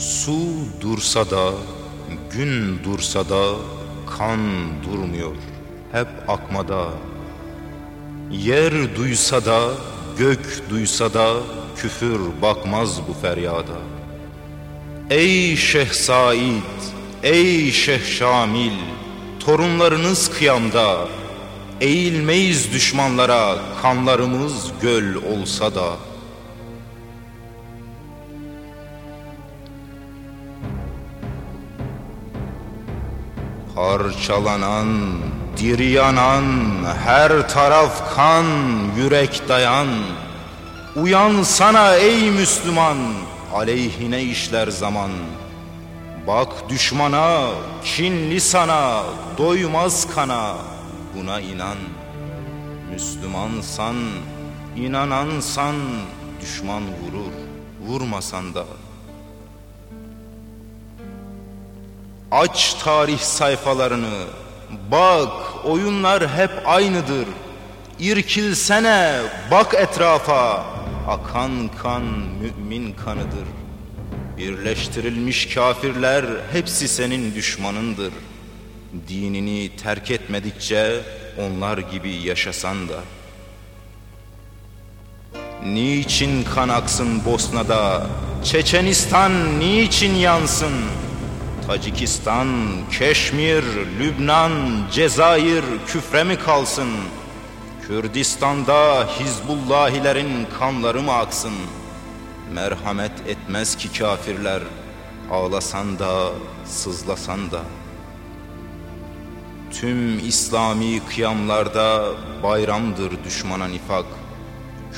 Su dursa da, gün dursa da kan durmuyor. Hep akmada. Yer duysa da, gök duysa da küfür bakmaz bu feryada. Ey Şeyh Said, ey Şeyh Şamil, torunlarınız kıyamda. Eğilmeyiz düşmanlara, kanlarımız göl olsa da. Parçalanan, diri yanan, her taraf kan, yürek dayan. Uyan sana ey Müslüman, aleyhine işler zaman. Bak düşmana, kinli sana, doymaz kana, buna inan. Müslümansan, inanansan, düşman vurur, vurmasan da. Aç tarih sayfalarını, bak oyunlar hep aynıdır. İrkilsene, bak etrafa, akan kan mümin kanıdır. Birleştirilmiş kafirler hepsi senin düşmanındır. Dinini terk etmedikçe onlar gibi yaşasan da. Niçin kan aksın Bosna'da, Çeçenistan niçin yansın? Tacikistan, Keşmir, Lübnan, Cezayir küfre mi kalsın? Kürdistan'da Hizbullahilerin kanları mı aksın? Merhamet etmez ki kafirler, ağlasan da, sızlasan da. Tüm İslami kıyamlarda bayramdır düşmana nifak.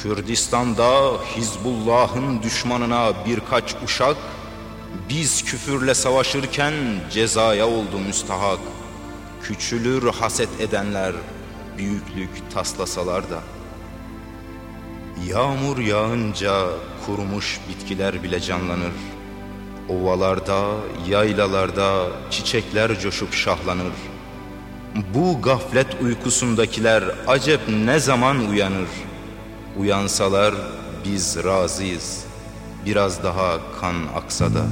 Kürdistan'da Hizbullah'ın düşmanına birkaç uşak, biz küfürle savaşırken cezaya oldu müstahak. Küçülür haset edenler, büyüklük taslasalar da. Yağmur yağınca kurumuş bitkiler bile canlanır. Ovalarda, yaylalarda çiçekler coşup şahlanır. Bu gaflet uykusundakiler acep ne zaman uyanır? Uyansalar biz razıyız. Biraz daha kan aksa da.